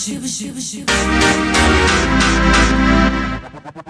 shiver, shiver, shiver, shiver.